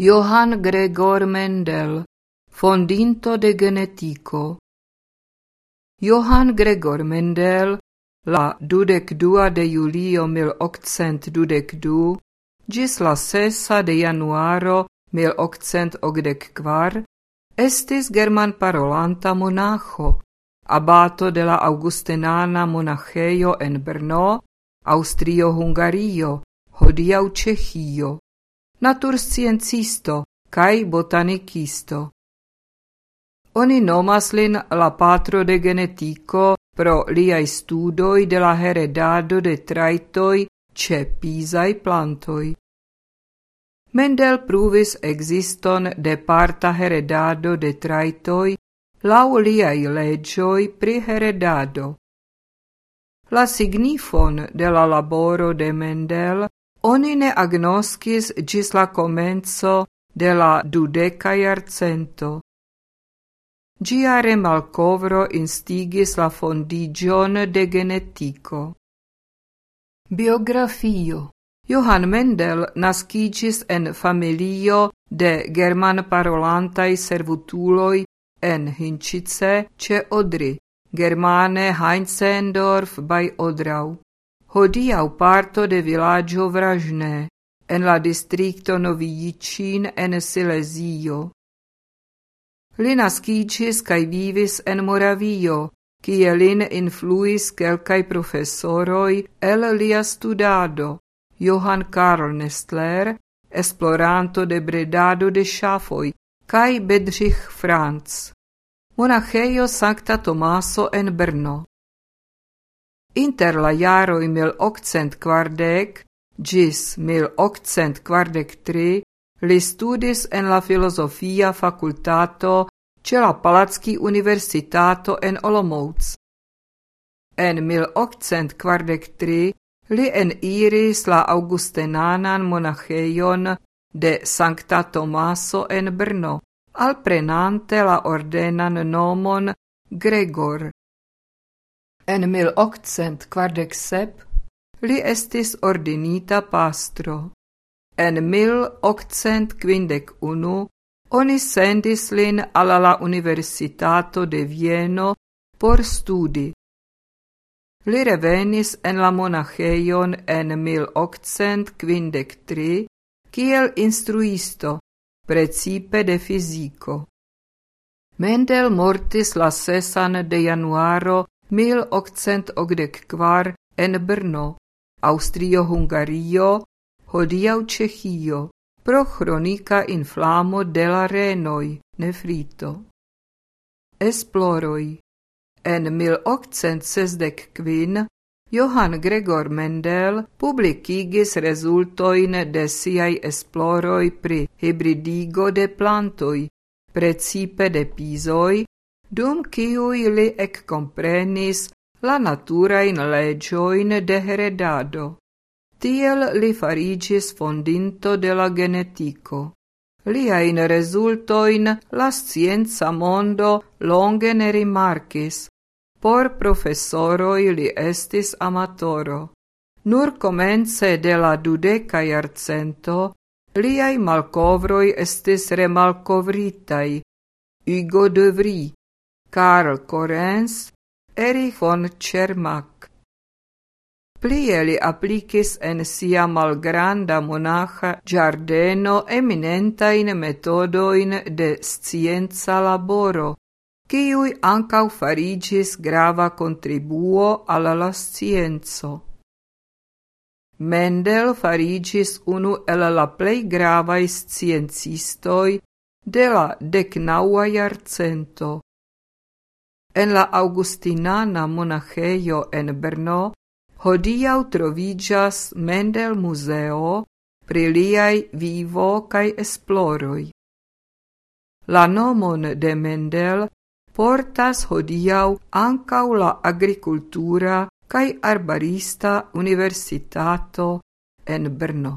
Johann Gregor Mendel, fondinto de genetico. Johann Gregor Mendel, la dudek dua de julio mil octcent dudek du, gis la sesa de januaro mil octcent ogdek kvar, estis german parolanta monacho, abato de la Augustinana monachejo en Brno, Austrio-Hungario, hodiaŭ Ĉeĥio, natursciencisto kaj botanikisto. Oni nomas lin la patro de genetiko pro liaj studoj de la heredado de trajtoj ĉe pizaj plantoj. Mendel pruvis existon de parta heredado de trajtoj laŭ liaj leĝoj pri heredado. La signifon de la laboro de Mendel oni ne agnoskis gis la comenzo de la dudeca jarcento. Gia remalcovro instigis la fondigion de genetico. Biografio Johann Mendel nascigis en familio de german parolantai servutuloi en Hinčice ce Odry germane Heinzendorf bei Odrau. Hodiaŭ parto de vilaĝo Vražné, en la distrikto Novijicin en Silezio. Li naskiĝis kaj vivis en Moravio, kie lin influis kelkaj profesoroj el lia studado, Johann Karl Nestler, esploranto de bredado de ŝafoj, kaj Bedřich Franz. Monacheio Sancta Tomaso en Brno. Inter la jaroj mil okcent ĝis tri li studis en la filozofia fakultato ĉe la Palacki Universitato en Olomouc. En mil okcent kvardek tri li eniris la Augustenanan monaĥejon de Sancta Tomaso en Brno alprenante la ordenan nomon Gregor. En mil octcent quardec sep li estis ordinita pastro. En mil octcent quindec unu oni sendis lin alla la Universitato de Vieno por studi. Li revenis en la monacheion en mil octcent quindec tri, kiel instruisto, precipe de fisico. Mendel mortis la sesan de januaro 1884 en Brno, Austrio-Hungario, hodiaŭ Ĉeĥio, pro chronica inflamo de la renoj, nefrito. Esploroj En 1865 Johann Gregor Mendel publicigis resultoin de siai esploroi pri hybridigo de plantoi, precipe de pisoi, dum ciui li comprenis la naturain legioin de heredado. Tiel li farigis fondinto de la genetico. Liain resultoin la scienza mondo longe ne rimarcis. Por professoroi li estis amatoro. Nur comence de la dudeca iarcento liai malcovroi estis remalcovritai. Hugo de Vries, Karl Korens, Erich von Čermak. Plie li aplicis en sia malgranda monacha giardeno eminentain metodoin de scienza laboro, kiuj ankaŭ fariĝis grava contribuo al la scienco. Mendel fariĝis unu el la plej gravaj sciencistoj de la deknaŭa jarcento. En la Augustinana monaĥejo en Brno hodiaŭ troviĝas Mendel muzeo pri liaj vivo kaj esploroj. La nomon de Mendel portas hodiaŭ ankaŭ la agrikultura kaj arbarista universitato en Brno.